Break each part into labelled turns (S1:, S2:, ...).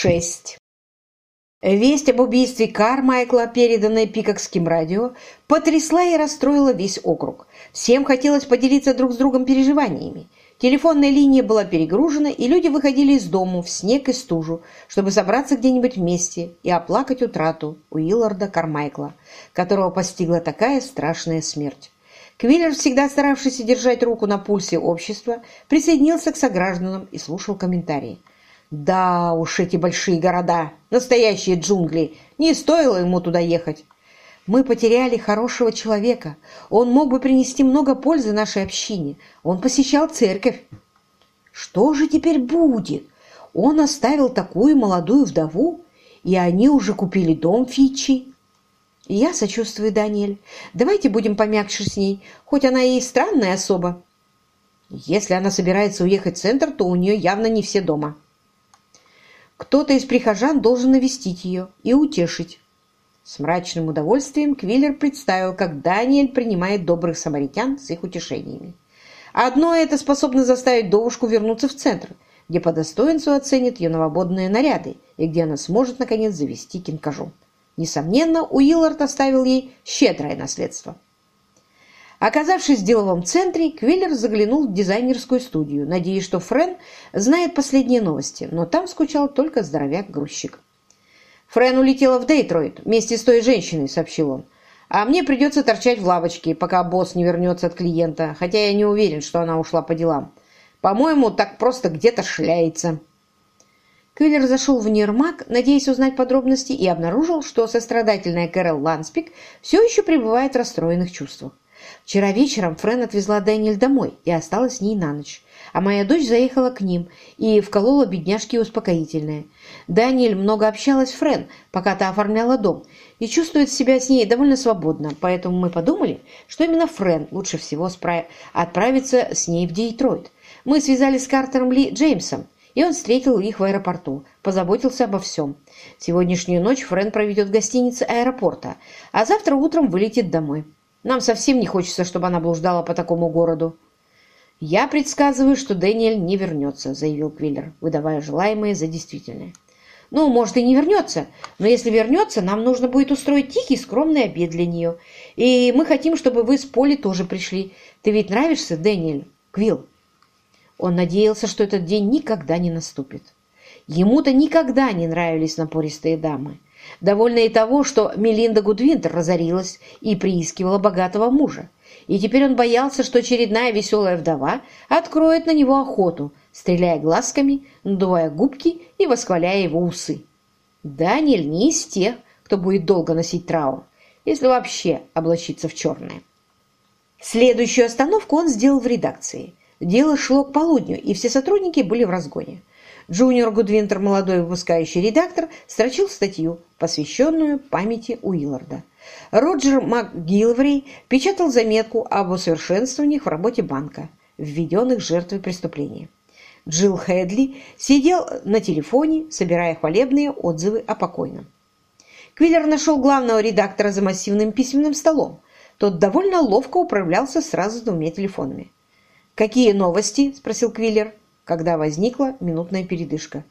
S1: 6. Весть об убийстве Кармайкла, переданная Пикокским радио, потрясла и расстроила весь округ. Всем хотелось поделиться друг с другом переживаниями. Телефонная линия была перегружена, и люди выходили из дому в снег и стужу, чтобы собраться где-нибудь вместе и оплакать утрату Уилларда Кармайкла, которого постигла такая страшная смерть. Квиллер, всегда старавшийся держать руку на пульсе общества, присоединился к согражданам и слушал комментарии. Да уж эти большие города, настоящие джунгли, не стоило ему туда ехать. Мы потеряли хорошего человека. Он мог бы принести много пользы нашей общине. Он посещал церковь. Что же теперь будет? Он оставил такую молодую вдову, и они уже купили дом Фичи. Я сочувствую, Даниэль. Давайте будем помягче с ней, хоть она и странная особа. Если она собирается уехать в центр, то у нее явно не все дома. Кто-то из прихожан должен навестить ее и утешить. С мрачным удовольствием Квиллер представил, как Даниэль принимает добрых самаритян с их утешениями. Одно это способно заставить Довушку вернуться в центр, где по достоинству оценит ее новободные наряды и где она сможет, наконец, завести кинкажу. Несомненно, Уиллард оставил ей щедрое наследство. Оказавшись в деловом центре, Квиллер заглянул в дизайнерскую студию, надеясь, что Френ знает последние новости, но там скучал только здоровяк-грузчик. «Френ улетела в Дейтройт вместе с той женщиной», — сообщил он. «А мне придется торчать в лавочке, пока босс не вернется от клиента, хотя я не уверен, что она ушла по делам. По-моему, так просто где-то шляется». Квиллер зашел в Нирмак, надеясь узнать подробности, и обнаружил, что сострадательная Кэрол Ланспик все еще пребывает в расстроенных чувствах. Вчера вечером Френ отвезла Дэниэль домой и осталась с ней на ночь. А моя дочь заехала к ним и вколола бедняжке успокоительное. Дэниэль много общалась с Френ, пока та оформляла дом, и чувствует себя с ней довольно свободно, поэтому мы подумали, что именно Френ лучше всего отправиться с ней в Дейтройт. Мы связались с Картером Ли Джеймсом, и он встретил их в аэропорту, позаботился обо всем. Сегодняшнюю ночь Френ проведет в гостинице аэропорта, а завтра утром вылетит домой. Нам совсем не хочется, чтобы она блуждала по такому городу. «Я предсказываю, что Дэниэль не вернется», — заявил Квиллер, выдавая желаемое за действительное. «Ну, может, и не вернется, но если вернется, нам нужно будет устроить тихий, скромный обед для нее. И мы хотим, чтобы вы с Поли тоже пришли. Ты ведь нравишься, Дэниэль? Квилл?» Он надеялся, что этот день никогда не наступит. Ему-то никогда не нравились напористые дамы. Довольно и того, что Мелинда Гудвинтер разорилась и приискивала богатого мужа. И теперь он боялся, что очередная веселая вдова откроет на него охоту, стреляя глазками, надувая губки и восхваляя его усы. Даниэль не из тех, кто будет долго носить траур, если вообще облачиться в черное. Следующую остановку он сделал в редакции. Дело шло к полудню, и все сотрудники были в разгоне. Джуниор Гудвинтер, молодой выпускающий редактор, строчил статью, посвященную памяти Уилларда. Роджер МакГилври печатал заметку об усовершенствованиях в работе банка, введенных жертвой преступления. Джилл Хедли сидел на телефоне, собирая хвалебные отзывы о покойном. Квиллер нашел главного редактора за массивным письменным столом. Тот довольно ловко управлялся сразу с двумя телефонами. «Какие новости?» – спросил Квиллер когда возникла минутная передышка.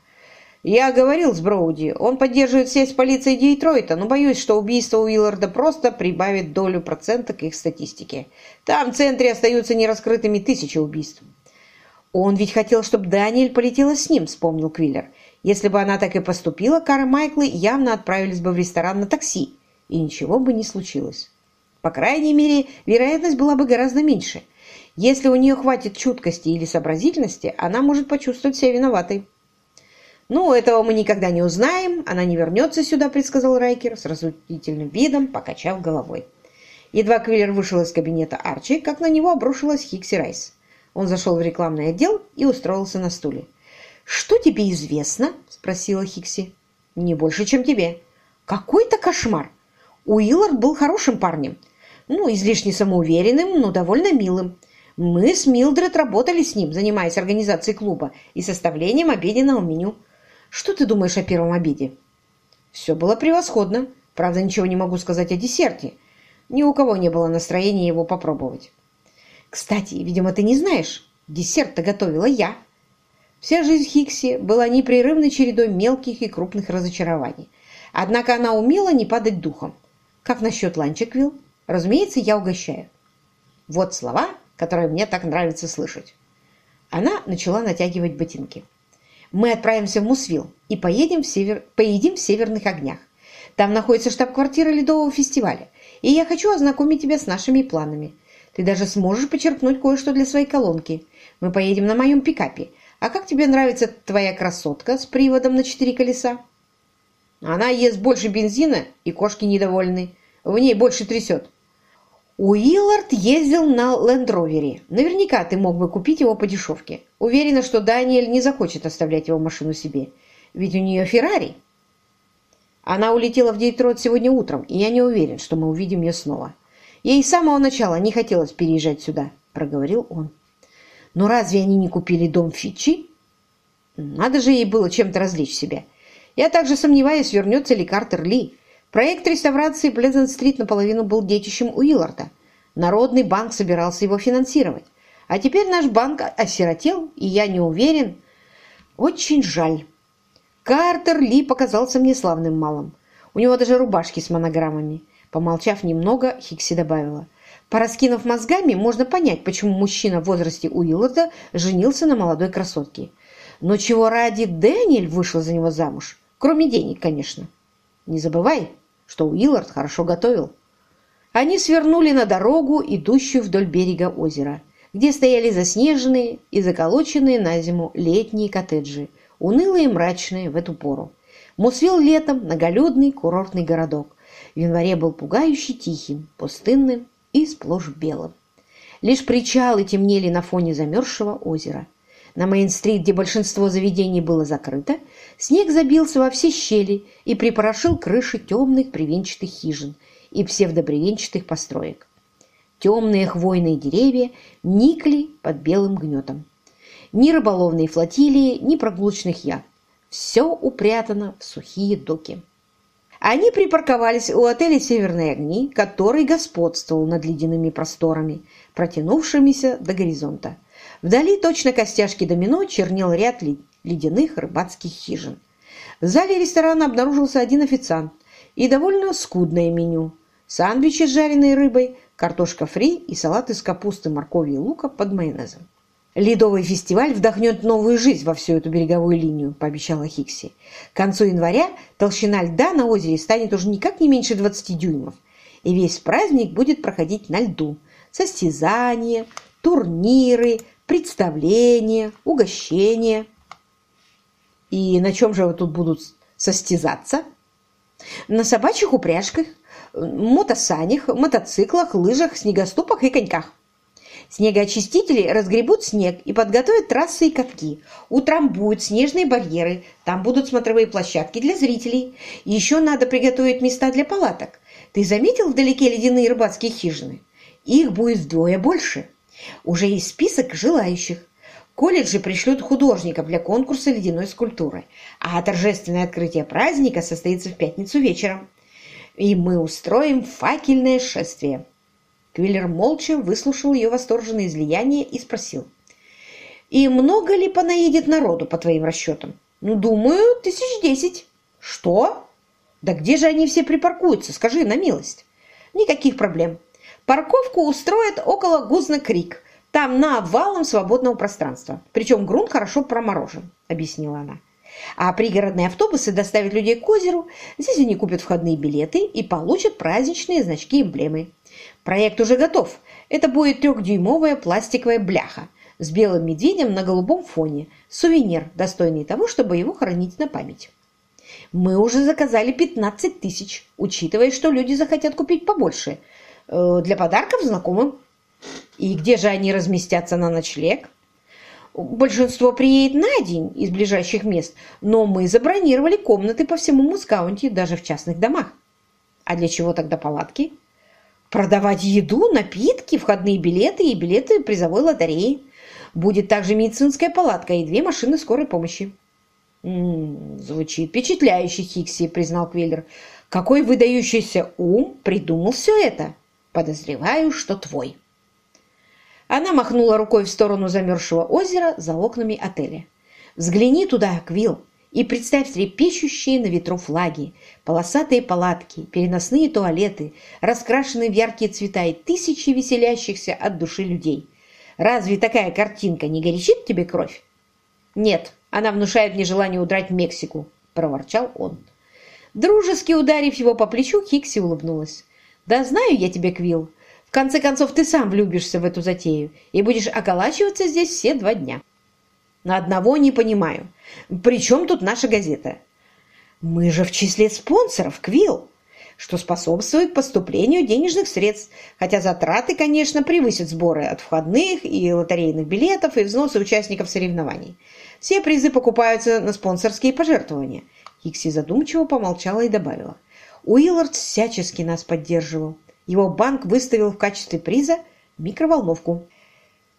S1: «Я говорил с Броуди. Он поддерживает связь с полицией Детройта, но боюсь, что убийство Уилларда просто прибавит долю процента к их статистике. Там в центре остаются нераскрытыми тысячи убийств». «Он ведь хотел, чтобы Даниэль полетела с ним», — вспомнил Квиллер. «Если бы она так и поступила, Кара Майклы явно отправились бы в ресторан на такси, и ничего бы не случилось. По крайней мере, вероятность была бы гораздо меньше». Если у нее хватит чуткости или сообразительности, она может почувствовать себя виноватой. «Ну, этого мы никогда не узнаем. Она не вернется сюда», — предсказал Райкер с разутительным видом, покачав головой. Едва Квиллер вышел из кабинета Арчи, как на него обрушилась Хикси Райс. Он зашел в рекламный отдел и устроился на стуле. «Что тебе известно?» — спросила Хикси. «Не больше, чем тебе». «Какой-то кошмар! Уиллард был хорошим парнем. Ну, излишне самоуверенным, но довольно милым. Мы с Милдред работали с ним, занимаясь организацией клуба и составлением обеденного меню. Что ты думаешь о первом обеде? Все было превосходно. Правда, ничего не могу сказать о десерте. Ни у кого не было настроения его попробовать. Кстати, видимо, ты не знаешь, десерт-то готовила я. Вся жизнь Хикси была непрерывной чередой мелких и крупных разочарований. Однако она умела не падать духом. Как насчет ланча, Квилл? Разумеется, я угощаю. Вот слова, которые мне так нравится слышать. Она начала натягивать ботинки. Мы отправимся в Мусвилл и поедем в север... поедим в Северных огнях. Там находится штаб-квартира Ледового фестиваля, и я хочу ознакомить тебя с нашими планами. Ты даже сможешь почерпнуть кое-что для своей колонки. Мы поедем на моем пикапе. А как тебе нравится твоя красотка с приводом на четыре колеса? Она ест больше бензина, и кошки недовольны. В ней больше трясет. Уиллард ездил на лендровере. Наверняка ты мог бы купить его по дешевке. Уверена, что Даниэль не захочет оставлять его машину себе. Ведь у нее Феррари. Она улетела в Дейтрот сегодня утром, и я не уверен, что мы увидим ее снова. Ей с самого начала не хотелось переезжать сюда, проговорил он. Но разве они не купили дом Фичи? Надо же ей было чем-то развлечь себя. Я также сомневаюсь, вернется ли Картер Ли. Проект реставрации Плезент-стрит наполовину был детищем Уилларда. Народный банк собирался его финансировать. А теперь наш банк осиротел, и я не уверен. Очень жаль. Картер Ли показался мне славным малым. У него даже рубашки с монограммами. Помолчав немного, Хикси добавила. Пораскинув мозгами, можно понять, почему мужчина в возрасте Уилларда женился на молодой красотке. Но чего ради Дэниэль вышел за него замуж? Кроме денег, конечно. Не забывай, что Уиллард хорошо готовил. Они свернули на дорогу, идущую вдоль берега озера, где стояли заснеженные и заколоченные на зиму летние коттеджи, унылые и мрачные в эту пору. Мусвилл летом – многолюдный курортный городок. В январе был пугающе тихим, пустынным и сплошь белым. Лишь причалы темнели на фоне замерзшего озера. На Мейн-стрит, где большинство заведений было закрыто, снег забился во все щели и припорошил крыши темных привенчатых хижин и псевдобревенчатых построек. Темные хвойные деревья никли под белым гнетом. Ни рыболовной флотилии, ни прогулочных яхт. Все упрятано в сухие доки. Они припарковались у отеля «Северные огни», который господствовал над ледяными просторами, протянувшимися до горизонта. Вдали, точно костяшки домино, чернел ряд ледяных рыбацких хижин. В зале ресторана обнаружился один официант и довольно скудное меню. Сандвичи с жареной рыбой, картошка фри и салат из капусты, моркови и лука под майонезом. «Ледовый фестиваль вдохнет новую жизнь во всю эту береговую линию», – пообещала Хикси. «К концу января толщина льда на озере станет уже никак не меньше 20 дюймов, и весь праздник будет проходить на льду. Состязания, турниры, представления, угощения. И на чем же вы тут будут состязаться? На собачьих упряжках, мотосанях, мотоциклах, лыжах, снегоступах и коньках. Снегоочистители разгребут снег и подготовят трассы и катки, утрамбуют снежные барьеры, там будут смотровые площадки для зрителей. еще надо приготовить места для палаток. Ты заметил вдалеке ледяные рыбацкие хижины? Их будет вдвое больше. Уже есть список желающих. Колледжи пришлют художников для конкурса ледяной скульптуры, а торжественное открытие праздника состоится в пятницу вечером. И мы устроим факельное шествие. Квиллер молча выслушал ее восторженное излияние и спросил. «И много ли понаедет народу, по твоим расчетам?» «Ну, думаю, тысяч десять». «Что? Да где же они все припаркуются? Скажи на милость». «Никаких проблем. Парковку устроят около Гузна-Крик. Там на обвалом свободного пространства. Причем грунт хорошо проморожен», — объяснила она. А пригородные автобусы доставят людей к озеру. Здесь они купят входные билеты и получат праздничные значки-эмблемы. Проект уже готов. Это будет трехдюймовая пластиковая бляха с белым медведем на голубом фоне. Сувенир, достойный того, чтобы его хранить на память. Мы уже заказали 15 тысяч, учитывая, что люди захотят купить побольше – для подарков знакомым. И где же они разместятся на ночлег? Большинство приедет на день из ближайших мест, но мы забронировали комнаты по всему Мускаунти, даже в частных домах. А для чего тогда палатки? Продавать еду, напитки, входные билеты и билеты призовой лотереи. Будет также медицинская палатка и две машины скорой помощи. «М -м, «Звучит впечатляюще, Хикси», — признал Квеллер. «Какой выдающийся ум придумал все это!» Подозреваю, что твой». Она махнула рукой в сторону замерзшего озера за окнами отеля. Взгляни туда, Квилл, и представь трепещущие на ветру флаги, полосатые палатки, переносные туалеты, раскрашенные в яркие цвета и тысячи веселящихся от души людей. Разве такая картинка не горячит тебе кровь? Нет, она внушает мне желание удрать в Мексику, проворчал он. Дружески ударив его по плечу, Хикси улыбнулась. «Да знаю я тебе, Квилл. В конце концов, ты сам влюбишься в эту затею и будешь околачиваться здесь все два дня». «На одного не понимаю. При чем тут наша газета?» «Мы же в числе спонсоров, Квилл, что способствует поступлению денежных средств, хотя затраты, конечно, превысят сборы от входных и лотерейных билетов и взносы участников соревнований. Все призы покупаются на спонсорские пожертвования». Хикси задумчиво помолчала и добавила. Уиллард всячески нас поддерживал. Его банк выставил в качестве приза микроволновку.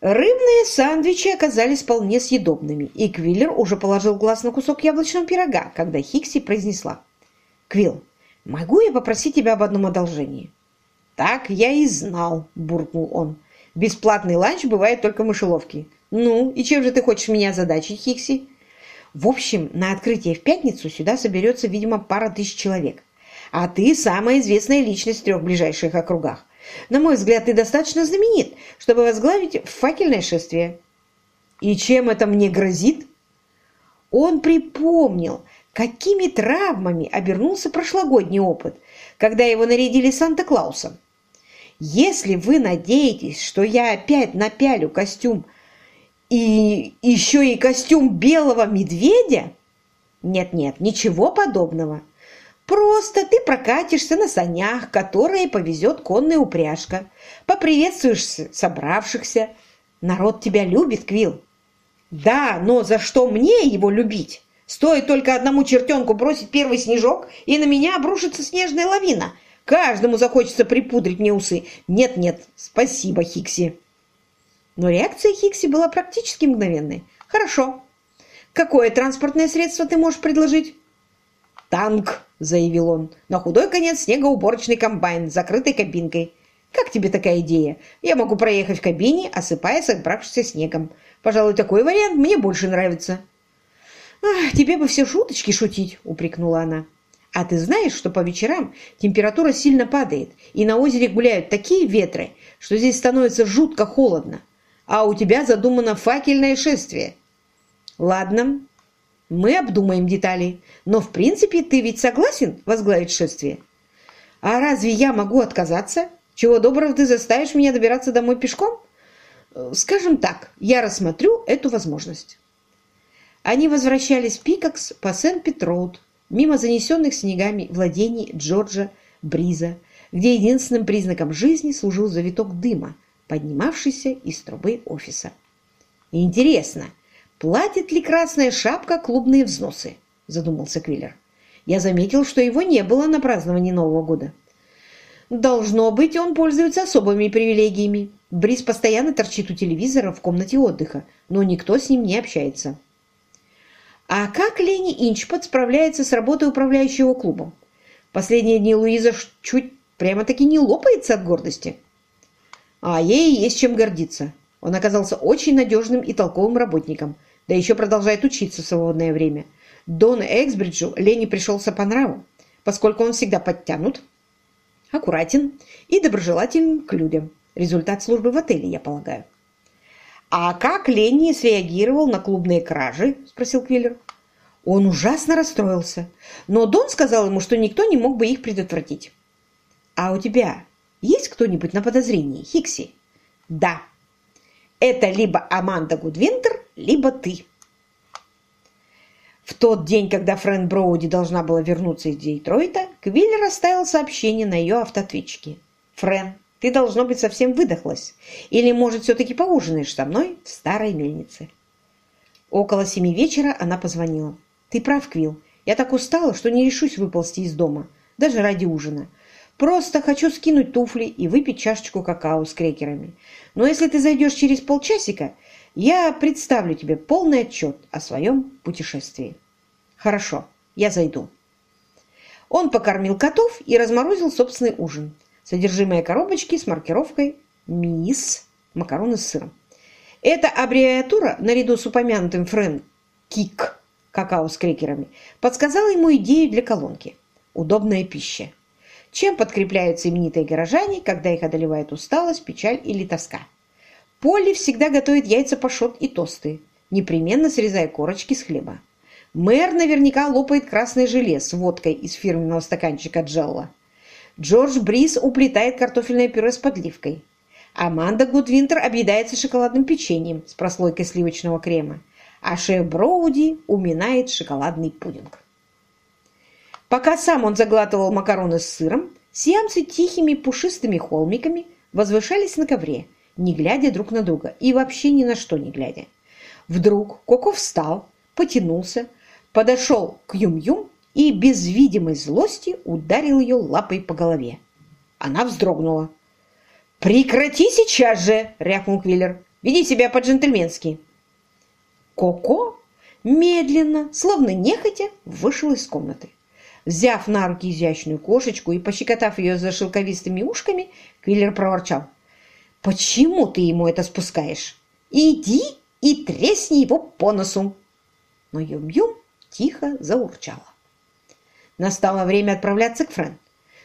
S1: Рыбные сандвичи оказались вполне съедобными, и Квиллер уже положил глаз на кусок яблочного пирога, когда Хикси произнесла. «Квилл, могу я попросить тебя об одном одолжении?» «Так я и знал», – буркнул он. «Бесплатный ланч бывает только в мышеловке. Ну, и чем же ты хочешь меня задачить, Хикси?» В общем, на открытие в пятницу сюда соберется, видимо, пара тысяч человек. А ты самая известная личность в трех ближайших округах. На мой взгляд, ты достаточно знаменит, чтобы возглавить факельное шествие. И чем это мне грозит? Он припомнил, какими травмами обернулся прошлогодний опыт, когда его нарядили Санта-Клаусом. Если вы надеетесь, что я опять напялю костюм и еще и костюм белого медведя? Нет-нет, ничего подобного. Просто ты прокатишься на санях, которые повезет конная упряжка, поприветствуешь собравшихся. Народ тебя любит, Квилл. Да, но за что мне его любить? Стоит только одному чертенку бросить первый снежок, и на меня обрушится снежная лавина. Каждому захочется припудрить мне усы. Нет-нет, спасибо, Хикси. Но реакция Хикси была практически мгновенной. «Хорошо. Какое транспортное средство ты можешь предложить?» «Танк», — заявил он. «На худой конец снегоуборочный комбайн с закрытой кабинкой. Как тебе такая идея? Я могу проехать в кабине, осыпая собравшимся снегом. Пожалуй, такой вариант мне больше нравится». «Ах, тебе бы все шуточки шутить», — упрекнула она. «А ты знаешь, что по вечерам температура сильно падает, и на озере гуляют такие ветры, что здесь становится жутко холодно а у тебя задумано факельное шествие. Ладно, мы обдумаем детали, но в принципе ты ведь согласен возглавить шествие? А разве я могу отказаться? Чего доброго ты заставишь меня добираться домой пешком? Скажем так, я рассмотрю эту возможность. Они возвращались в Пикакс по Сент-Петроуд, мимо занесенных снегами владений Джорджа Бриза, где единственным признаком жизни служил завиток дыма, поднимавшийся из трубы офиса. «Интересно, платит ли Красная Шапка клубные взносы?» – задумался Квиллер. «Я заметил, что его не было на праздновании Нового года». «Должно быть, он пользуется особыми привилегиями. Бриз постоянно торчит у телевизора в комнате отдыха, но никто с ним не общается». «А как Лени Инчпот справляется с работой управляющего клубом? Последние дни Луиза чуть прямо-таки не лопается от гордости». А ей есть чем гордиться. Он оказался очень надежным и толковым работником, да еще продолжает учиться в свободное время. Дон Эксбриджу Лене пришелся по нраву, поскольку он всегда подтянут, аккуратен и доброжелателен к людям. Результат службы в отеле, я полагаю. «А как Ленни среагировал на клубные кражи?» – спросил Квиллер. Он ужасно расстроился, но Дон сказал ему, что никто не мог бы их предотвратить. «А у тебя есть кто-нибудь на подозрении, Хикси? Да. Это либо Аманда Гудвинтер, либо ты. В тот день, когда Фрэн Броуди должна была вернуться из Детройта, Квиллер оставил сообщение на ее автоответчике. «Фрэн, ты, должно быть, совсем выдохлась. Или, может, все-таки поужинаешь со мной в старой мельнице?» Около семи вечера она позвонила. «Ты прав, Квилл. Я так устала, что не решусь выползти из дома, даже ради ужина. Просто хочу скинуть туфли и выпить чашечку какао с крекерами. Но если ты зайдешь через полчасика, я представлю тебе полный отчет о своем путешествии. Хорошо, я зайду. Он покормил котов и разморозил собственный ужин. Содержимое коробочки с маркировкой «Мисс» макароны с сыром. Эта аббревиатура, наряду с упомянутым Френ Кик, какао с крекерами, подсказала ему идею для колонки. Удобная пища. Чем подкрепляются именитые горожане, когда их одолевает усталость, печаль или тоска? Полли всегда готовит яйца пашот и тосты, непременно срезая корочки с хлеба. Мэр наверняка лопает красное желе с водкой из фирменного стаканчика Джелла. Джордж Брис уплетает картофельное пюре с подливкой. Аманда Гудвинтер объедается шоколадным печеньем с прослойкой сливочного крема, а шеф Броуди уминает шоколадный пудинг. Пока сам он заглатывал макароны с сыром, сиамцы тихими пушистыми холмиками возвышались на ковре, не глядя друг на друга и вообще ни на что не глядя. Вдруг Коко встал, потянулся, подошел к Юм-Юм и без видимой злости ударил ее лапой по голове. Она вздрогнула. «Прекрати сейчас же!» — рявкнул Квиллер. «Веди себя по-джентльменски!» Коко медленно, словно нехотя, вышел из комнаты. Взяв на руки изящную кошечку и пощекотав ее за шелковистыми ушками, Квиллер проворчал. «Почему ты ему это спускаешь? Иди и тресни его по носу!» Но Юм-Юм тихо заурчала. Настало время отправляться к Френ.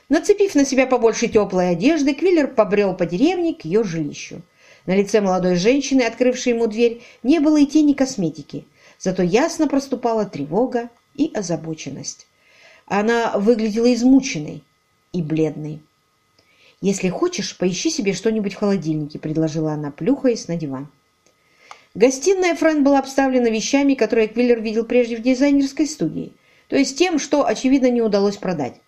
S1: Нацепив на себя побольше теплой одежды, Квиллер побрел по деревне к ее жилищу. На лице молодой женщины, открывшей ему дверь, не было и тени косметики, зато ясно проступала тревога и озабоченность. Она выглядела измученной и бледной. «Если хочешь, поищи себе что-нибудь в холодильнике», — предложила она, плюхаясь на диван. Гостиная Френ была обставлена вещами, которые Квиллер видел прежде в дизайнерской студии — то есть тем, что, очевидно, не удалось продать.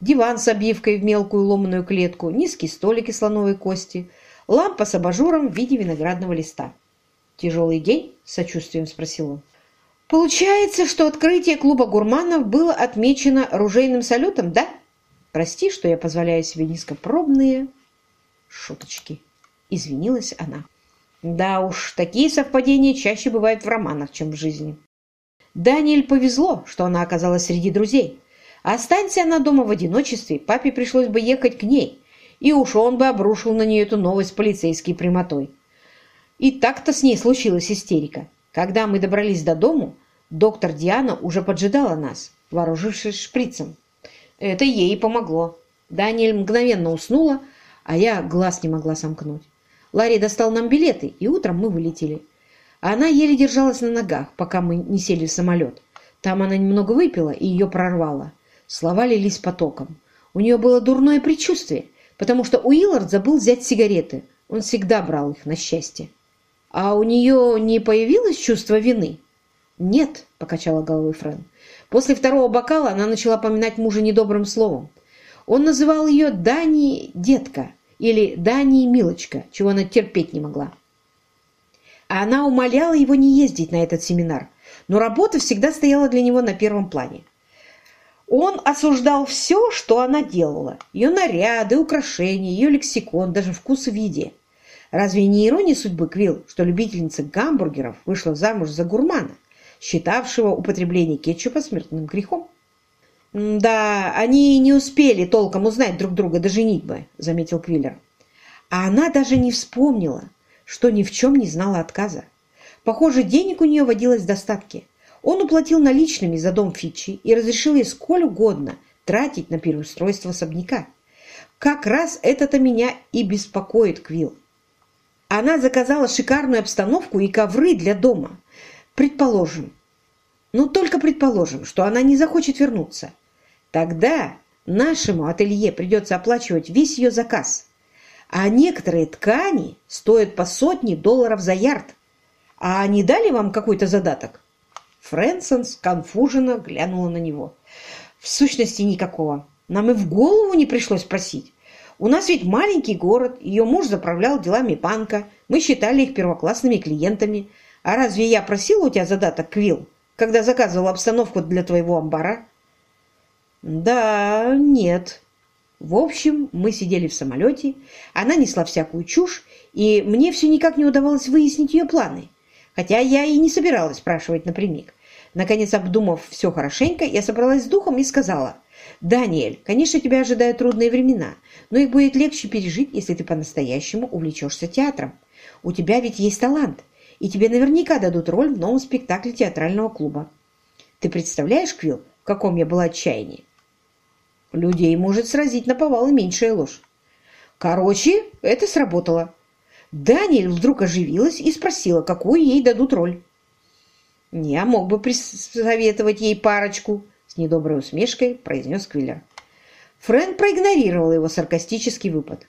S1: Диван с обивкой в мелкую ломаную клетку, низкий столик из слоновой кости, лампа с абажуром в виде виноградного листа. «Тяжелый день?» – сочувствием спросил он. «Получается, что открытие клуба гурманов было отмечено ружейным салютом, да? Прости, что я позволяю себе низкопробные шуточки», – извинилась она. «Да уж, такие совпадения чаще бывают в романах, чем в жизни». Даниэль повезло, что она оказалась среди друзей. Останься она дома в одиночестве, папе пришлось бы ехать к ней, и уж он бы обрушил на нее эту новость полицейской прямотой. И так-то с ней случилась истерика. Когда мы добрались до дому, доктор Диана уже поджидала нас, вооружившись шприцем. Это ей помогло. Даниэль мгновенно уснула, а я глаз не могла сомкнуть. Ларри достал нам билеты, и утром мы вылетели. Она еле держалась на ногах, пока мы не сели в самолет. Там она немного выпила, и ее прорвало. Слова лились потоком. У нее было дурное предчувствие, потому что Уиллард забыл взять сигареты. Он всегда брал их на счастье. А у нее не появилось чувство вины? «Нет», — покачала головой Фрэн. После второго бокала она начала поминать мужа недобрым словом. Он называл ее Дани детка или Дани милочка, чего она терпеть не могла. А она умоляла его не ездить на этот семинар, но работа всегда стояла для него на первом плане. Он осуждал все, что она делала. Ее наряды, украшения, ее лексикон, даже вкус в виде. Разве не ирония судьбы Квилл, что любительница гамбургеров вышла замуж за гурмана, считавшего употребление кетчупа смертным грехом? «Да, они не успели толком узнать друг друга до женитьбы», — заметил Квиллер. А она даже не вспомнила, что ни в чем не знала отказа. Похоже, денег у нее водилось в достатке. Он уплатил наличными за дом Фичи и разрешил ей сколь угодно тратить на переустройство особняка. Как раз это-то меня и беспокоит, Квилл. Она заказала шикарную обстановку и ковры для дома. Предположим, ну только предположим, что она не захочет вернуться. Тогда нашему ателье придется оплачивать весь ее заказ а некоторые ткани стоят по сотне долларов за ярд. А не дали вам какой-то задаток?» Фрэнсон сконфуженно глянула на него. «В сущности, никакого. Нам и в голову не пришлось просить. У нас ведь маленький город, ее муж заправлял делами банка, мы считали их первоклассными клиентами. А разве я просила у тебя задаток, Квилл, когда заказывала обстановку для твоего амбара?» «Да, нет», в общем, мы сидели в самолете, она несла всякую чушь, и мне все никак не удавалось выяснить ее планы, хотя я и не собиралась спрашивать напрямик. Наконец, обдумав все хорошенько, я собралась с духом и сказала, «Даниэль, конечно, тебя ожидают трудные времена, но их будет легче пережить, если ты по-настоящему увлечешься театром. У тебя ведь есть талант, и тебе наверняка дадут роль в новом спектакле театрального клуба. Ты представляешь, Квилл, в каком я была отчаянии? Людей может сразить на повал и меньшая ложь. Короче, это сработало. Даниэль вдруг оживилась и спросила, какую ей дадут роль. «Я мог бы присоветовать ей парочку», — с недоброй усмешкой произнес Квиллер. Фрэнк проигнорировал его саркастический выпад.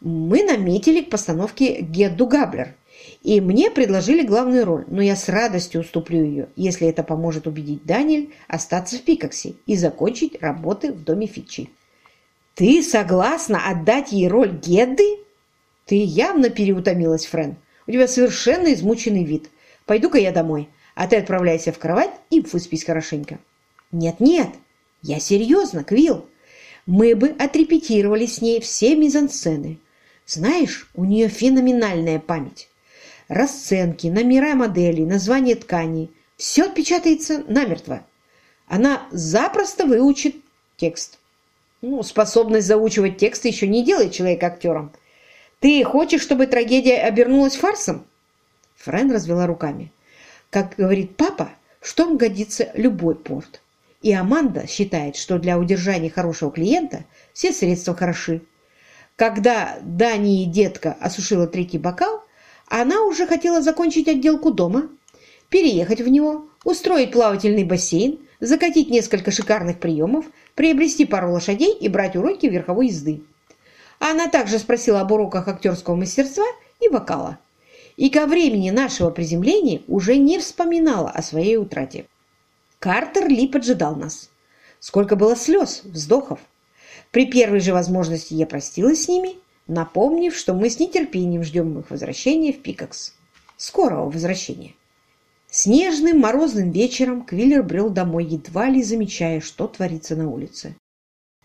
S1: «Мы наметили к постановке Гедду Габлер, и мне предложили главную роль, но я с радостью уступлю ее, если это поможет убедить Даниэль остаться в Пикаксе и закончить работы в доме Фичи». «Ты согласна отдать ей роль Гедды?» «Ты явно переутомилась, Фрэн. У тебя совершенно измученный вид. Пойду-ка я домой, а ты отправляйся в кровать и выспись хорошенько». «Нет-нет, я серьезно, Квилл. Мы бы отрепетировали с ней все мизансцены. Знаешь, у нее феноменальная память. Расценки, номера моделей, название ткани – все отпечатается намертво. Она запросто выучит текст. Ну, способность заучивать текст еще не делает человека актером. Ты хочешь, чтобы трагедия обернулась фарсом? Френ развела руками. Как говорит папа, он годится любой порт. И Аманда считает, что для удержания хорошего клиента все средства хороши. Когда Дани и детка осушила третий бокал, она уже хотела закончить отделку дома, переехать в него, устроить плавательный бассейн, закатить несколько шикарных приемов, приобрести пару лошадей и брать уроки верховой езды. Она также спросила об уроках актерского мастерства и вокала. И ко времени нашего приземления уже не вспоминала о своей утрате. Картер Ли поджидал нас. Сколько было слез, вздохов. При первой же возможности я простилась с ними, напомнив, что мы с нетерпением ждем их возвращения в Пикакс. Скорого возвращения. Снежным морозным вечером Квиллер брел домой, едва ли замечая, что творится на улице.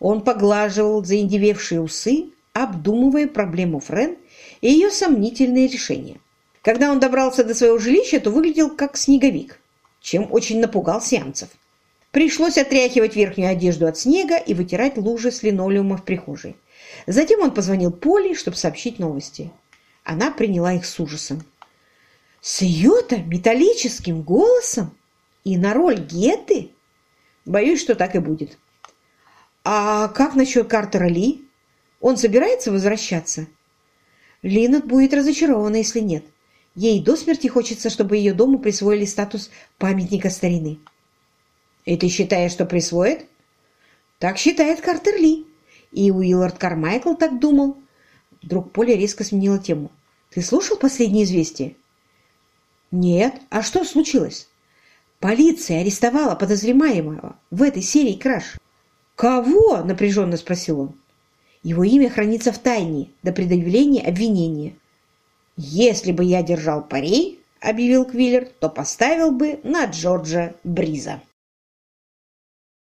S1: Он поглаживал заиндевевшие усы, обдумывая проблему Френ и ее сомнительные решения. Когда он добрался до своего жилища, то выглядел как снеговик, чем очень напугал сиамцев. Пришлось отряхивать верхнюю одежду от снега и вытирать лужи с линолеума в прихожей. Затем он позвонил Поле, чтобы сообщить новости. Она приняла их с ужасом. С ее-то металлическим голосом? И на роль Геты? Боюсь, что так и будет. А как насчет Картера Ли? Он собирается возвращаться? Линнет будет разочарована, если нет. Ей до смерти хочется, чтобы ее дому присвоили статус памятника старины. И ты считаешь, что присвоит? Так считает Картер Ли. И Уиллард Кармайкл так думал. Вдруг Поля резко сменила тему. Ты слушал последнее известие? Нет. А что случилось? Полиция арестовала подозреваемого в этой серии краж. Кого? Напряженно спросил он. Его имя хранится в тайне до предъявления обвинения. Если бы я держал пари, объявил Квиллер, то поставил бы на Джорджа Бриза.